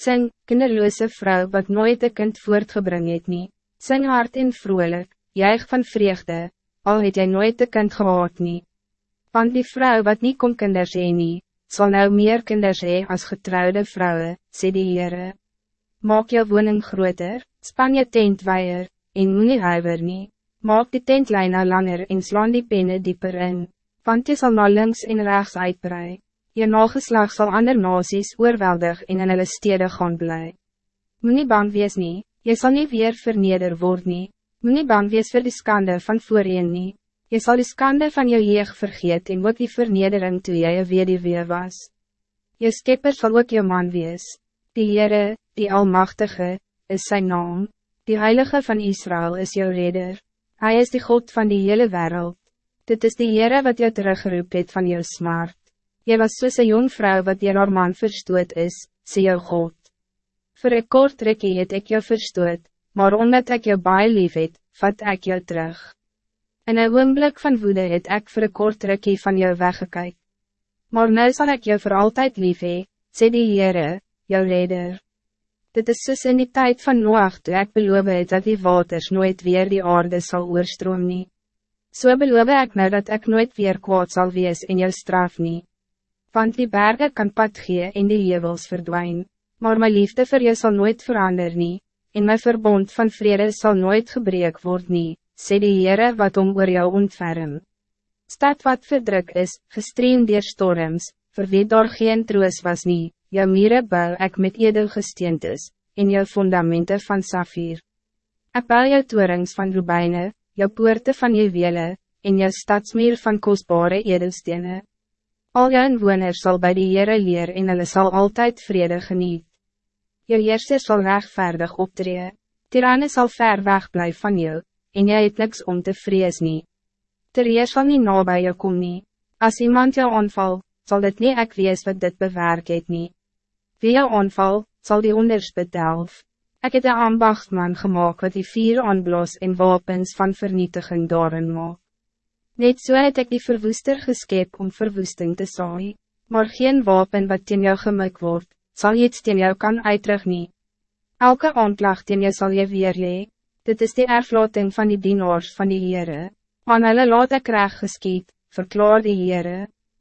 Sing, kinderloze vrouw wat nooit een kind voortgebring het nie. Sing hard en vrolijk, juig van vreugde, al het jy nooit een kind gehad nie. Want die vrouw wat niet kon kinders hee nie, sal nou meer kinders hee as getrouwde vrouwen, sê die Heere. Maak jou woning groter, span je tent weier, en moet nie huiver nie. Maak die tentlijn nou langer en slaan die penne dieper in, want je zal na links en rechts uitbreiden. Je nageslag zal ander nasies oorweldig en in hulle stede gaan bly. Moe nie bang wees nie, jy sal nie weer verneder word nie. Moe nie bang wees vir die skande van voorheen nie. Jy sal die skande van jou jeug vergeet en ook die vernedering toe jy een weduwee was. Je skepper zal ook jou man wees. Die Heere, die Almachtige, is zijn naam. Die Heilige van Israël is jouw redder. Hij is de God van die hele wereld. Dit is de Heere wat jou teruggeroep het van jou smart. Jy was soos een jong vrouw wat jy haar man verstoot is, sê jou God. Voor een kort rekkie het ek jou verstoot, maar omdat ik jou baie lief het, vat ek jou terug. In een oomblik van woede het ek voor een kort rekkie van jou weggekyk. Maar nu zal ik jou voor altijd lief hee, sê die Heere, jou redder. Dit is soos in die tijd van Noach toe ek beloof het dat die waters nooit weer die aarde zal oorstroom nie. So beloof ek nou dat ik nooit weer kwaad zal wees in jou straf nie want die bergen kan pad gee en die hevels verdwijnen. maar mijn liefde voor je zal nooit veranderen nie, en mijn verbond van vrede zal nooit gebreek word nie, sê die Heere wat om oor jou ontferm. Stad wat verdruk is, gestreem dier storms, vir wie daar geen troos was nie, jou mire bou ek met edel gesteend is, en jou fundamenten van safir. Ek bou jou torings van rubijnen, jou poorte van juwele, en jou stadsmeer van kostbare edelstenen. Al jou inwoners zal bij die Heere leer en hulle sal altijd vrede geniet. Jou heerser sal rechtvaardig optree, tyranne sal ver weg blijven van jou, en jy het niks om te vrees nie. Terreer sal nie na by jou kom nie, as iemand jou aanval, zal dit nie ek wees wat dit bewerk het nie. Wie jou aanval, zal die onders bedelf. Ek het een ambachtman gemaakt wat die vier aanblos en wapens van vernietiging daarin maak. Net so het ek die verwoester geskep om verwoesting te saai, maar geen wapen wat teen jou gemik word, sal iets teen jou kan uitrug nie. Elke aanklag teen jou sal jy weer lee, dit is die erflating van die dienaars van die Heere, aan hulle laat ek reg geskiet, verklaar die Heere.